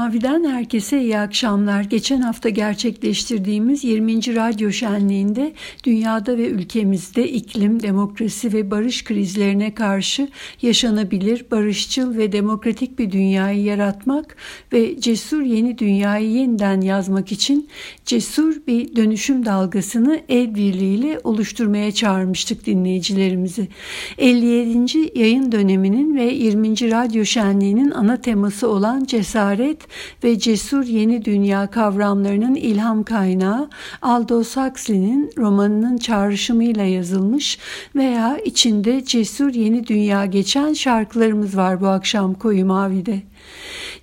Mavi'den herkese iyi akşamlar. Geçen hafta gerçekleştirdiğimiz 20. Radyo Şenliği'nde dünyada ve ülkemizde iklim, demokrasi ve barış krizlerine karşı yaşanabilir, barışçıl ve demokratik bir dünyayı yaratmak ve cesur yeni dünyayı yeniden yazmak için cesur bir dönüşüm dalgasını el birliğiyle oluşturmaya çağırmıştık dinleyicilerimizi. 57. yayın döneminin ve 20. Radyo Şenliği'nin ana teması olan cesaret, ve cesur yeni dünya kavramlarının ilham kaynağı Aldous Huxley'nin romanının çağrışımıyla yazılmış veya içinde cesur yeni dünya geçen şarkılarımız var bu akşam Koyu Mavi'de.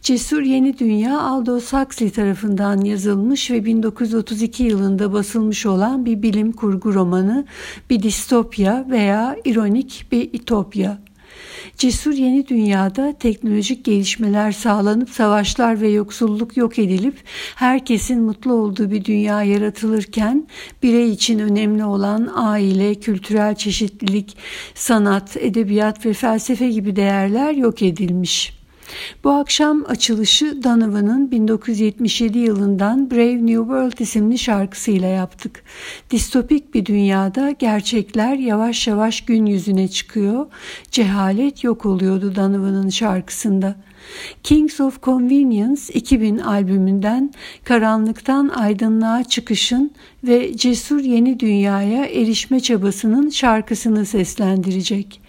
Cesur Yeni Dünya Aldous Huxley tarafından yazılmış ve 1932 yılında basılmış olan bir bilim kurgu romanı, bir distopya veya ironik bir itopya. Cesur yeni dünyada teknolojik gelişmeler sağlanıp savaşlar ve yoksulluk yok edilip herkesin mutlu olduğu bir dünya yaratılırken birey için önemli olan aile, kültürel çeşitlilik, sanat, edebiyat ve felsefe gibi değerler yok edilmiş. Bu akşam açılışı Donovan'ın 1977 yılından Brave New World isimli şarkısıyla yaptık. Distopik bir dünyada gerçekler yavaş yavaş gün yüzüne çıkıyor, cehalet yok oluyordu Donovan'ın şarkısında. Kings of Convenience 2000 albümünden karanlıktan aydınlığa çıkışın ve cesur yeni dünyaya erişme çabasının şarkısını seslendirecek.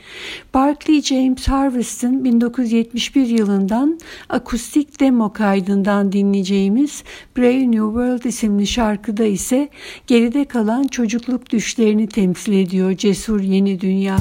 Barclay James Harvest'in 1971 yılından akustik demo kaydından dinleyeceğimiz Brave New World isimli şarkıda ise geride kalan çocukluk düşlerini temsil ediyor cesur yeni dünya.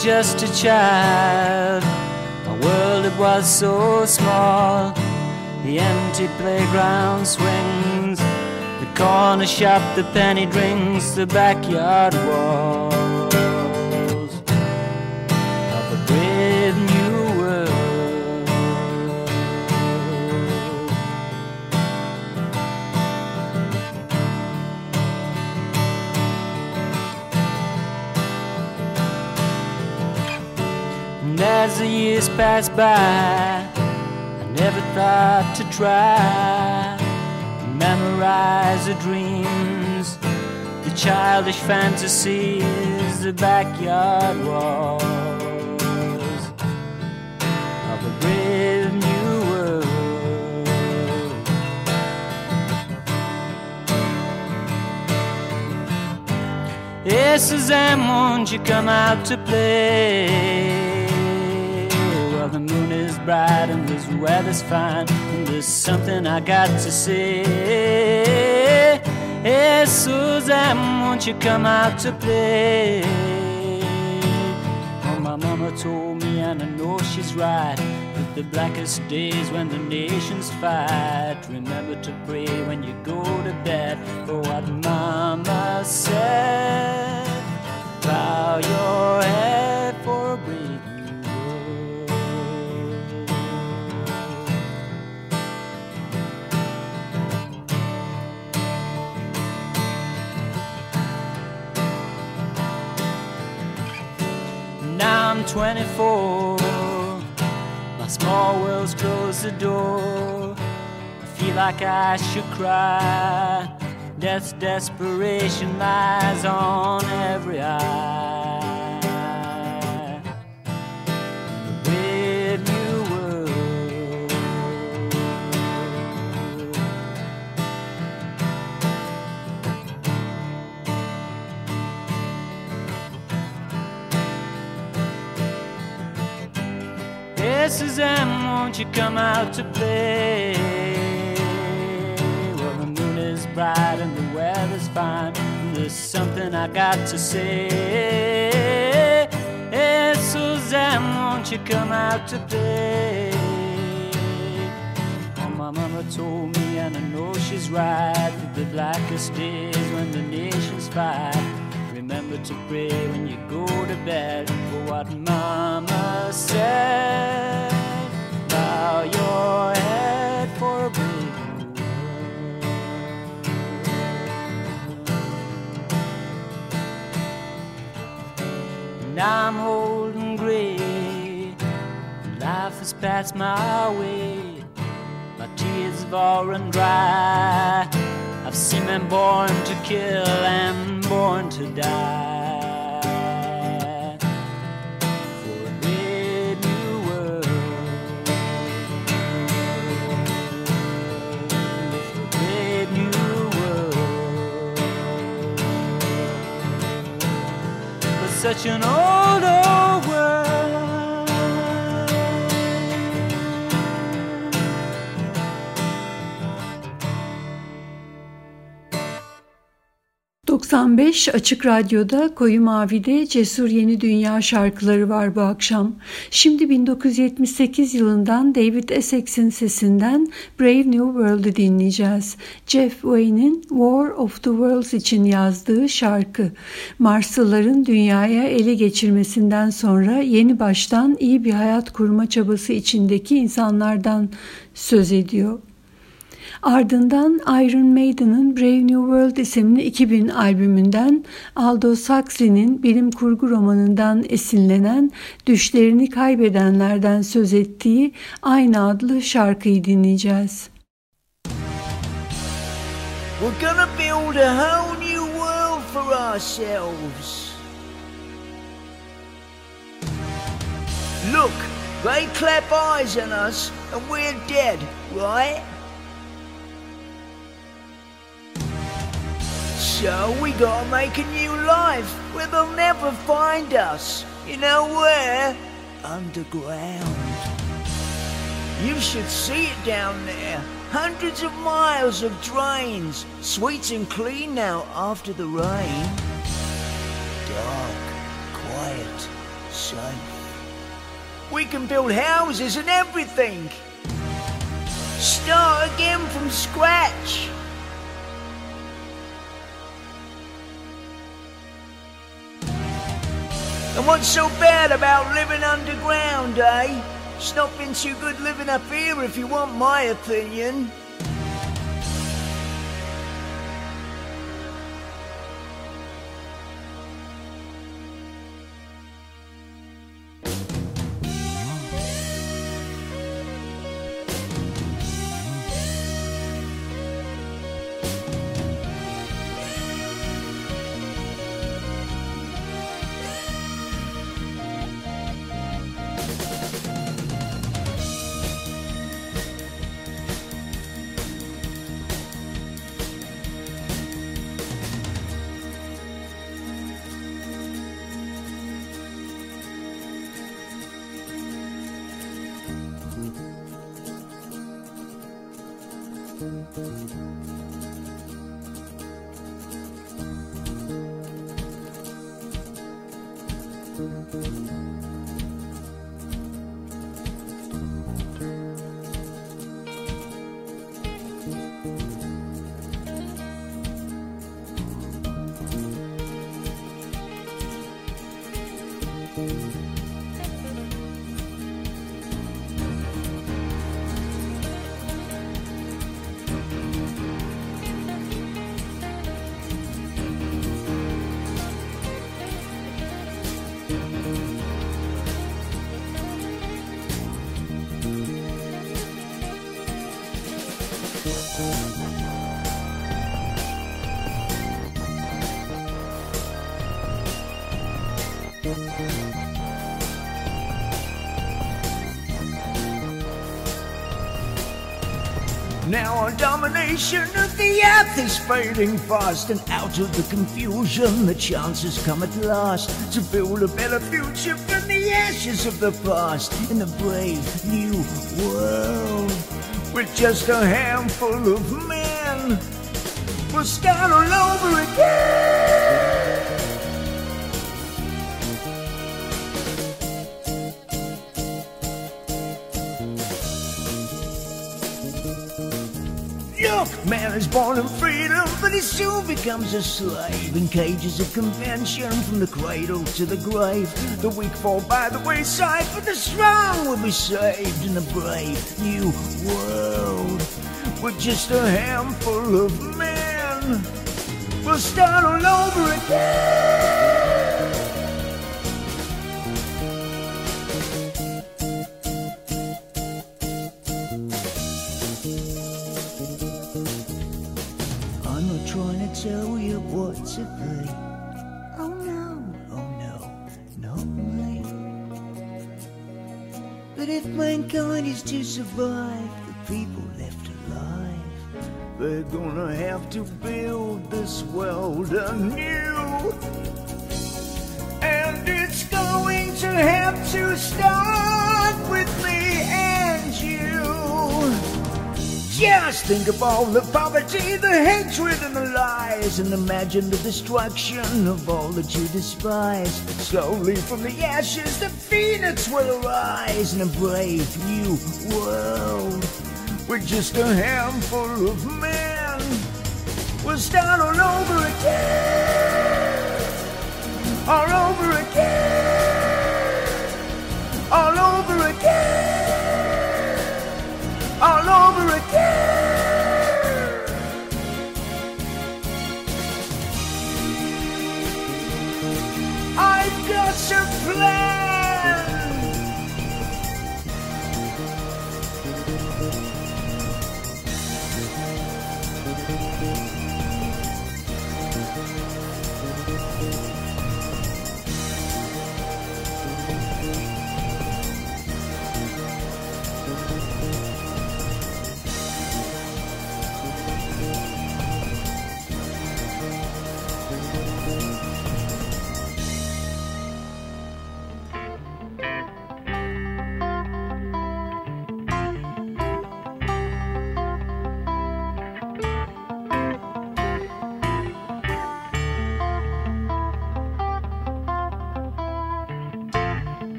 just a child. A world that was so small. The empty playground swings, the corner shop, the penny drinks, the backyard wall. as the years pass by, I never thought to try memorize the dreams, the childish fantasies, the backyard walls of a brave new world. Yes, Suzanne, won't you come out to play? the moon is bright and this weather's fine. And there's something I got to say. Hey, Suzanne, won't you come out to play? Well, oh, my mama told me, and I know she's right. That the blackest days when the nations fight. Remember to pray when you go to bed for what mama said. Bow your head. I'm 24. My small world's closed the door. I feel like I should cry. Death's desperation lies on every eye. Suzanne, won't you come out to play? Well, the moon is bright and the weather's fine. and There's something I got to say. Hey, Suzanne, won't you come out to play? Well, oh, my mama told me, and I know she's right, that the blackest days when the nations fight Remember to pray when you go to bed for what Mama said. Bow your head for a brave And I'm old and gray. Life has passed my way. My tears have all run dry. I've seen born to kill and born to die. For a new world. For a new world. such an old, old 95 Açık Radyo'da Koyu Mavi'de Cesur Yeni Dünya şarkıları var bu akşam. Şimdi 1978 yılından David Essex'in sesinden Brave New World'ı dinleyeceğiz. Jeff Wayne'in War of the Worlds için yazdığı şarkı. Marslıların dünyaya ele geçirmesinden sonra yeni baştan iyi bir hayat kurma çabası içindeki insanlardan söz ediyor. Ardından Iron Maiden'ın Brave New World isimli 2000 albümünden Aldous Huxley'nin bilim kurgu romanından esinlenen Düşlerini Kaybedenlerden söz ettiği aynı adlı şarkıyı dinleyeceğiz. We're gonna build a whole new world for ourselves. Look, they clap eyes on us and we're dead, right? So we gotta make a new life where they'll never find us. You know where? Underground. You should see it down there. Hundreds of miles of drains. Sweet and clean now after the rain. Dark, quiet, safe. We can build houses and everything. Start again from scratch. And what's so bad about living underground, eh? It's not been too good living up here, if you want my opinion. now our domination of the earth is fading fast And out of the confusion the chance has come at last To build a better future from the ashes of the past In the brave new world With just a handful of men We'll start all over again Look, man is born in freedom, but he soon becomes a slave in cages of convention from the cradle to the grave. The weak fall by the wayside, but the strong will be saved in the brave new world. With just a handful of men. We'll start all over again. it's a good. Oh no, oh no, no way. But if mankind is to survive, the people left alive, they're gonna have to build this world anew. And it's going to have to start with Just think of all the poverty, the hatred, and the lies, and imagine the destruction of all that you despise. Slowly from the ashes, the phoenix will arise in a brave new world. We're just a handful of men. We'll start all over again.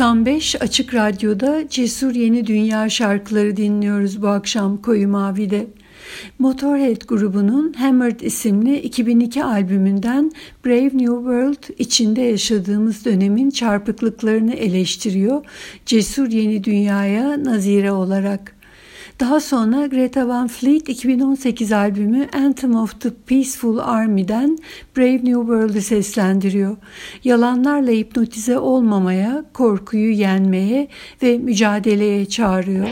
95 Açık Radyo'da Cesur Yeni Dünya şarkıları dinliyoruz bu akşam Koyu Mavi'de. Motorhead grubunun Hammered isimli 2002 albümünden Brave New World içinde yaşadığımız dönemin çarpıklıklarını eleştiriyor Cesur Yeni Dünya'ya nazire olarak. Daha sonra Greta Van Fleet 2018 albümü Anthem of the Peaceful Army'den Brave New World'ı seslendiriyor. Yalanlarla hipnotize olmamaya, korkuyu yenmeye ve mücadeleye çağırıyor.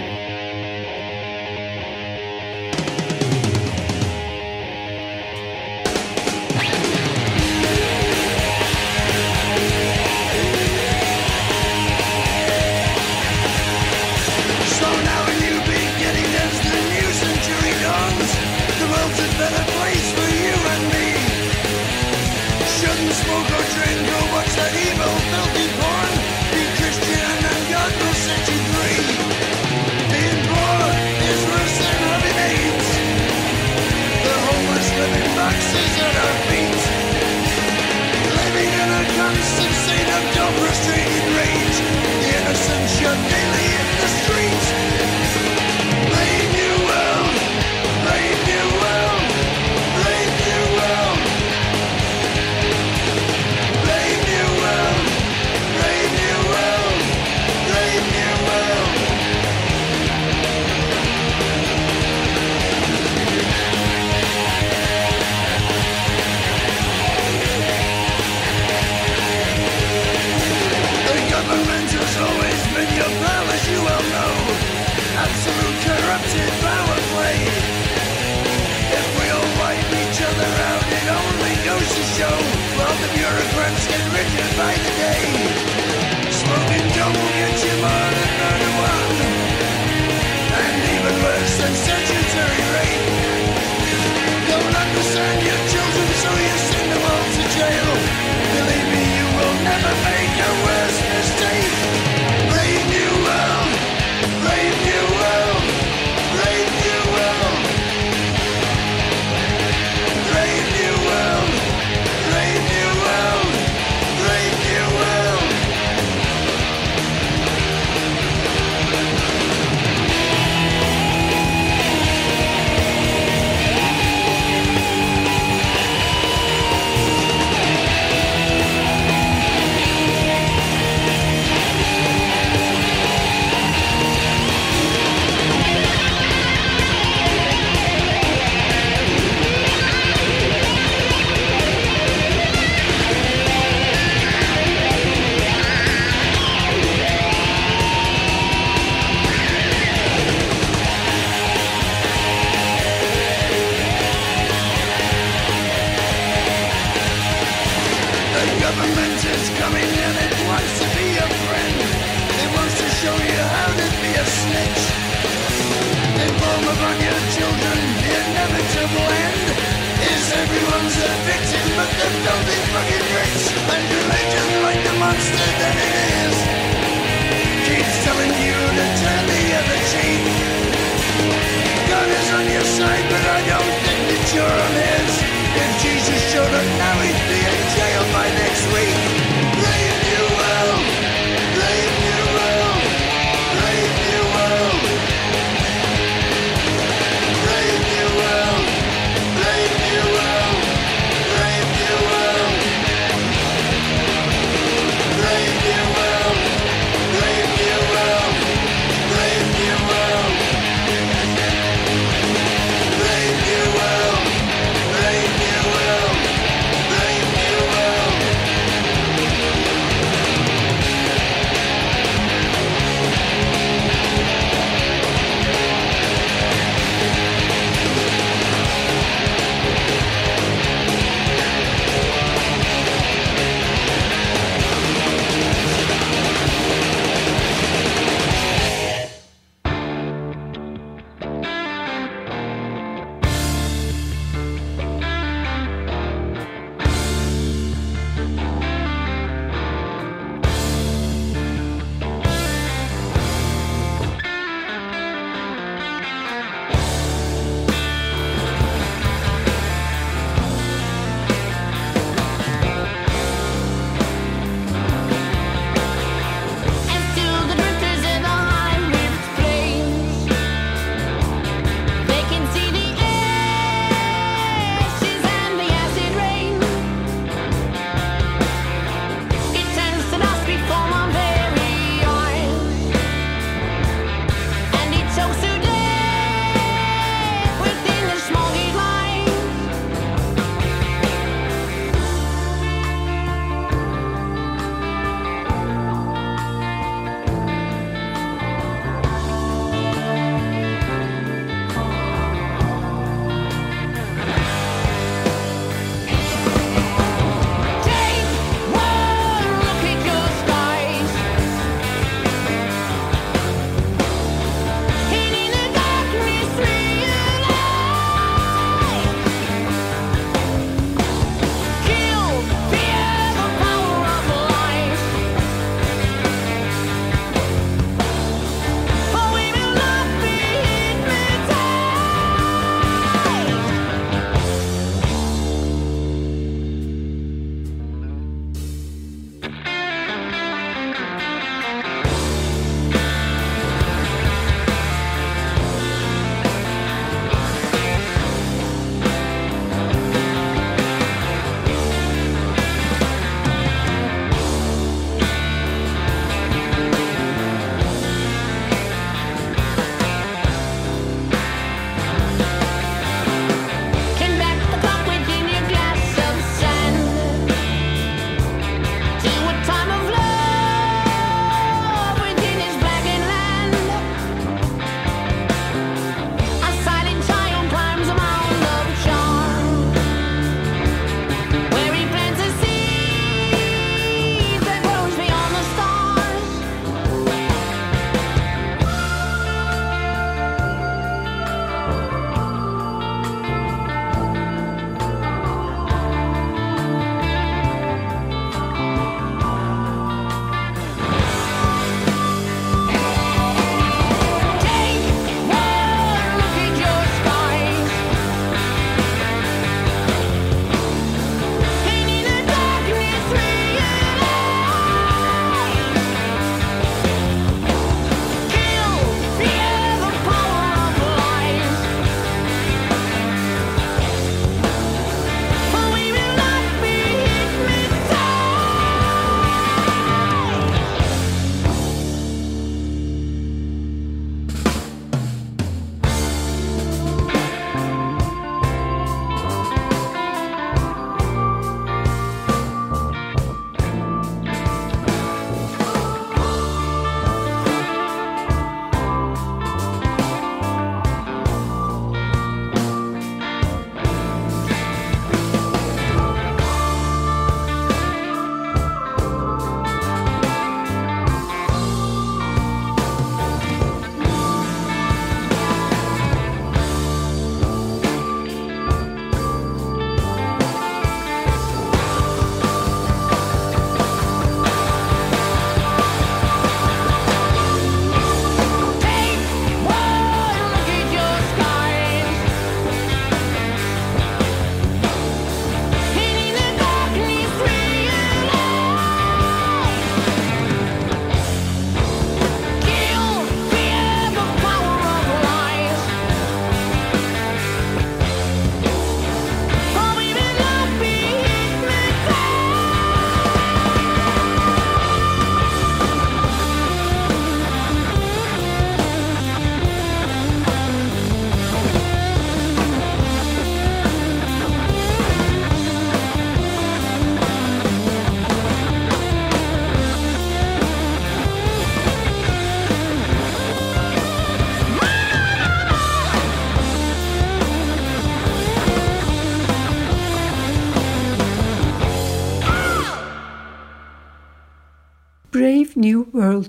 fucking And like the monster that it is telling you to turn the other cheek God is on your side but I don't think that you're on his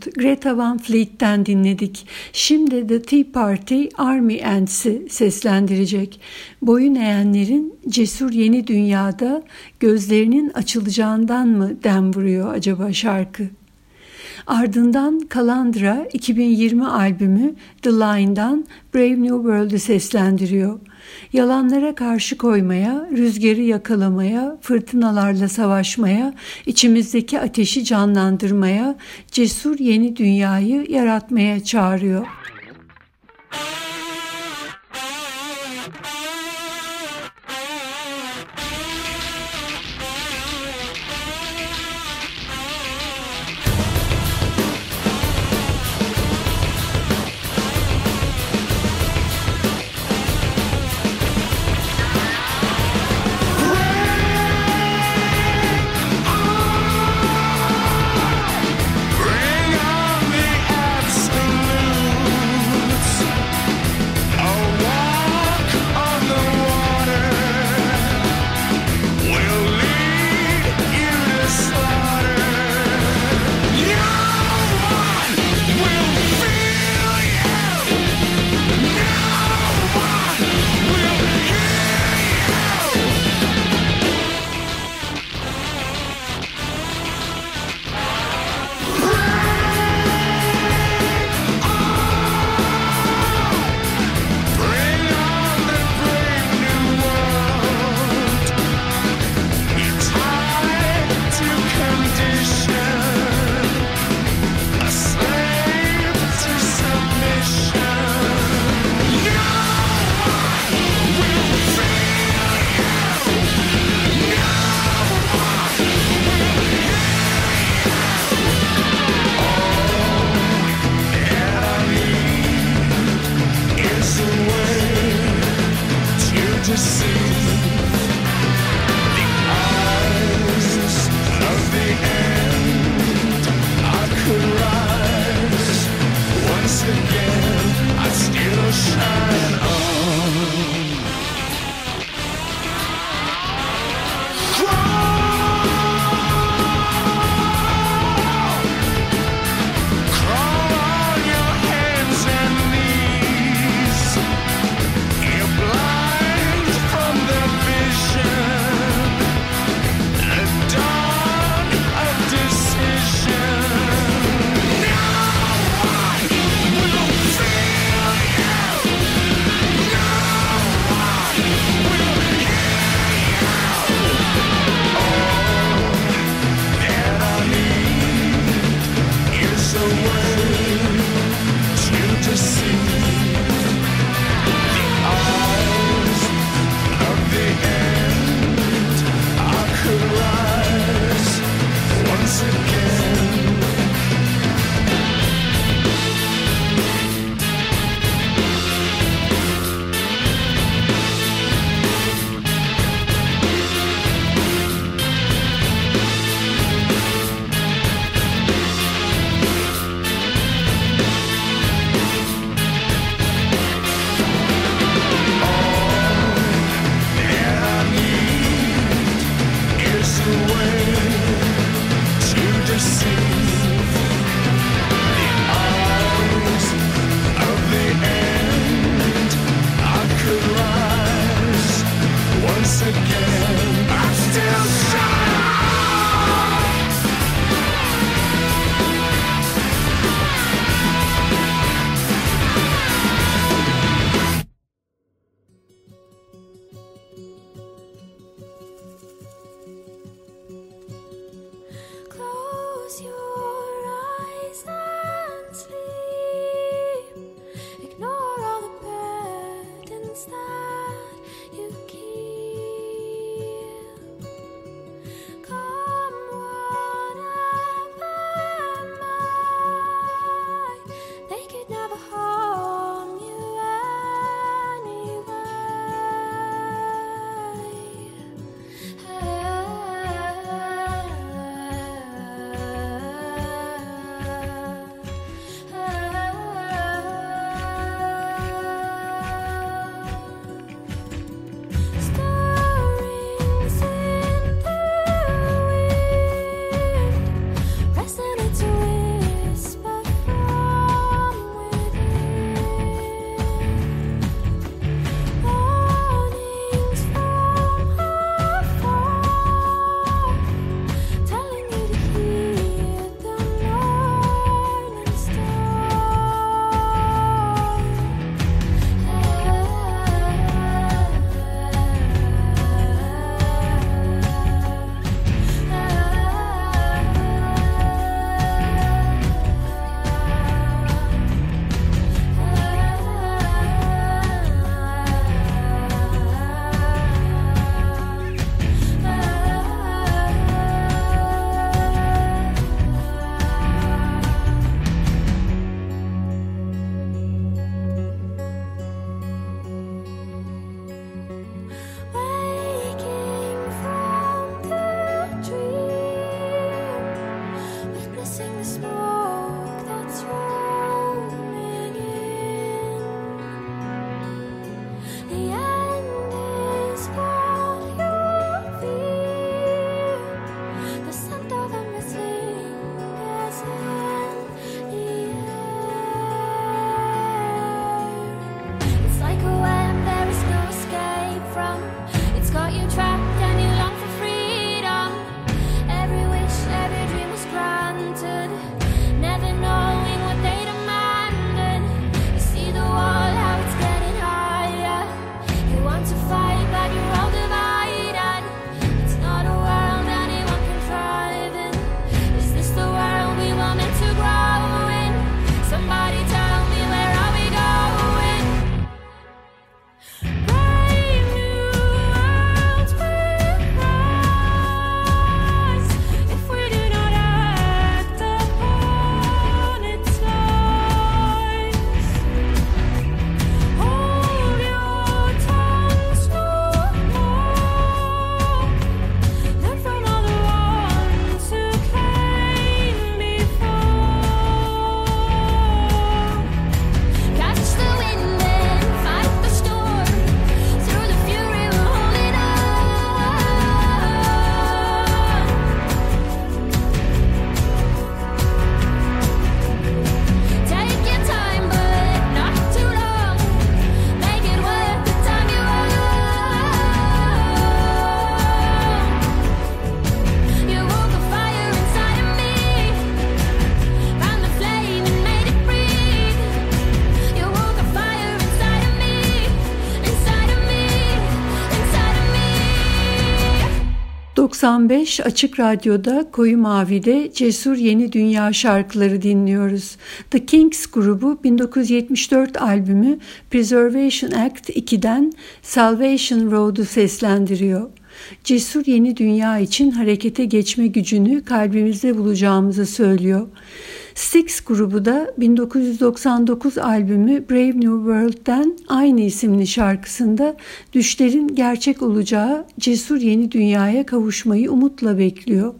Field, Greta Van Fleet'ten dinledik. Şimdi The Tea Party Army Ants'i seslendirecek. Boyun eğenlerin cesur yeni dünyada gözlerinin açılacağından mı dem vuruyor acaba şarkı? Ardından Kalandra 2020 albümü The Line'dan Brave New World'u seslendiriyor. Yalanlara karşı koymaya, rüzgarı yakalamaya, fırtınalarla savaşmaya, içimizdeki ateşi canlandırmaya, cesur yeni dünyayı yaratmaya çağırıyor. to see. 95 Açık Radyo'da Koyu Mavi'de Cesur Yeni Dünya şarkıları dinliyoruz. The Kings grubu 1974 albümü Preservation Act 2'den Salvation Road'u seslendiriyor cesur yeni dünya için harekete geçme gücünü kalbimizde bulacağımızı söylüyor. Six grubu da 1999 albümü Brave New World'den aynı isimli şarkısında düşlerin gerçek olacağı cesur yeni dünyaya kavuşmayı umutla bekliyor.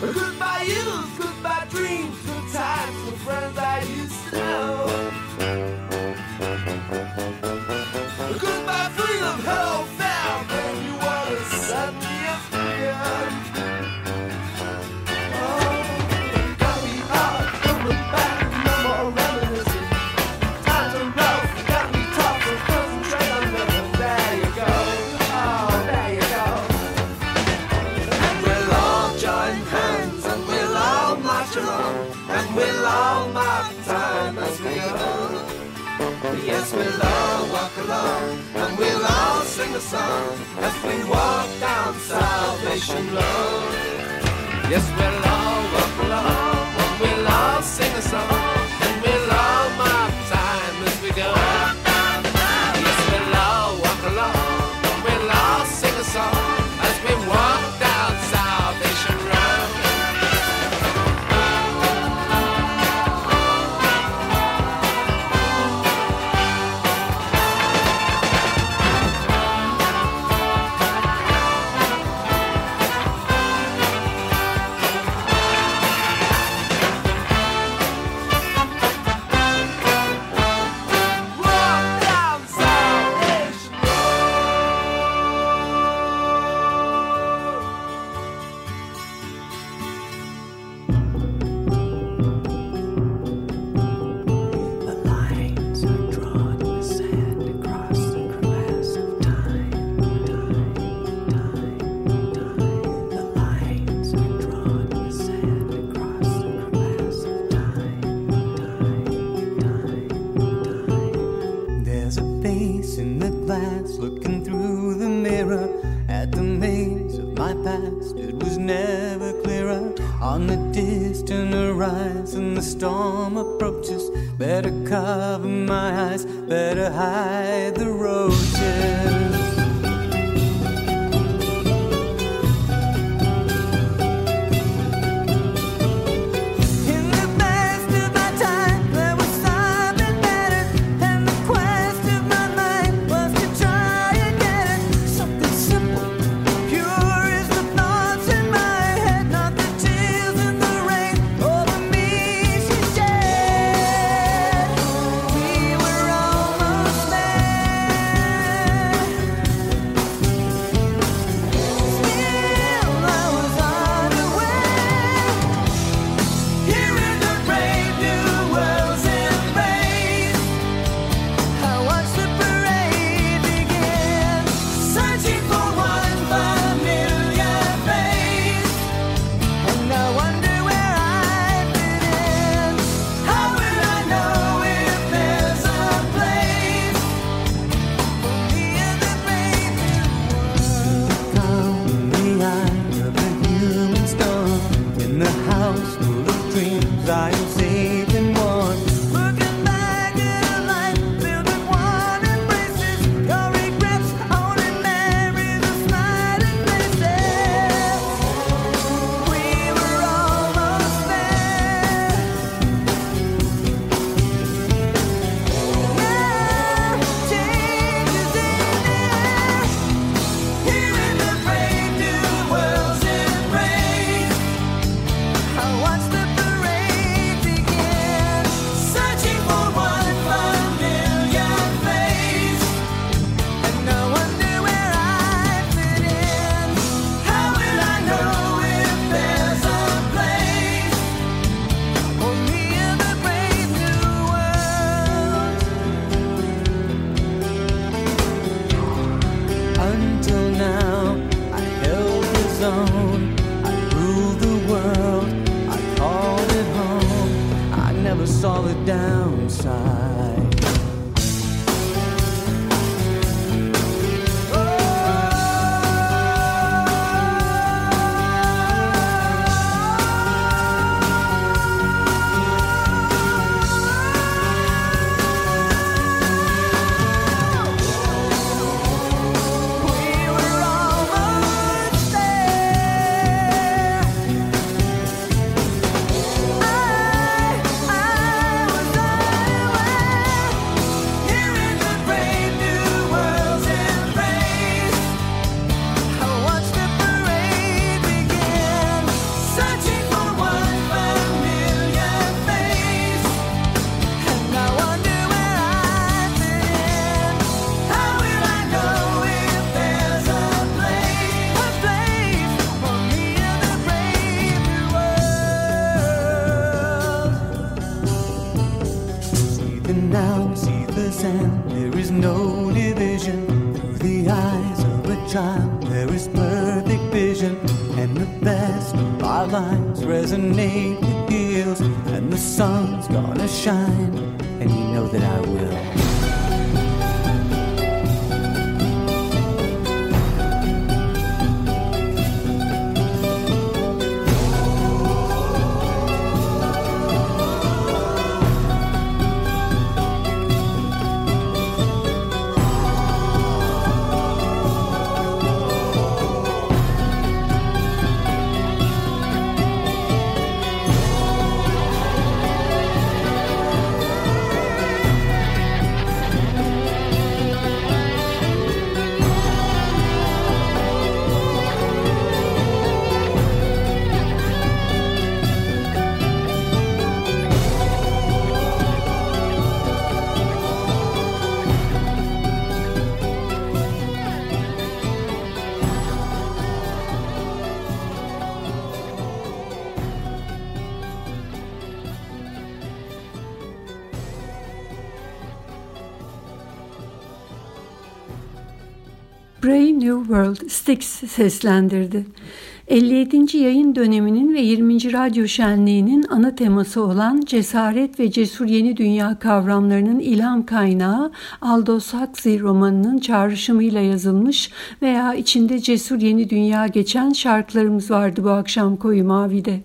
goodbye youth, goodbye dreams, good times with friends I used to know. and we'll all sing a song as we walk down Salvation Road. Yes, we'll all and now see the sand. There is no division through the eyes of a child. There is perfect vision, and the best of our lives resonate with deals. And the sun's gonna shine, and you know that I will. Donald Styx seslendirdi. 57. yayın döneminin ve 20. radyo şenliğinin ana teması olan cesaret ve cesur yeni dünya kavramlarının ilham kaynağı Aldous Huxley romanının çağrışımıyla yazılmış veya içinde cesur yeni dünya geçen şarkılarımız vardı bu akşam Koyu Mavi'de.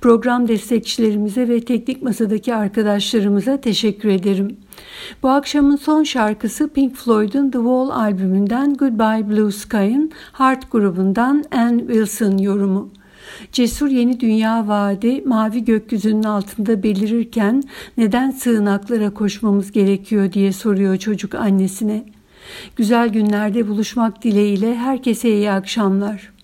Program destekçilerimize ve teknik masadaki arkadaşlarımıza teşekkür ederim. Bu akşamın son şarkısı Pink Floyd'un The Wall albümünden Goodbye Blue Sky'ın Heart grubundan Anne Wilson yorumu. Cesur yeni dünya vaadi mavi gökyüzünün altında belirirken neden sığınaklara koşmamız gerekiyor diye soruyor çocuk annesine. Güzel günlerde buluşmak dileğiyle herkese iyi akşamlar.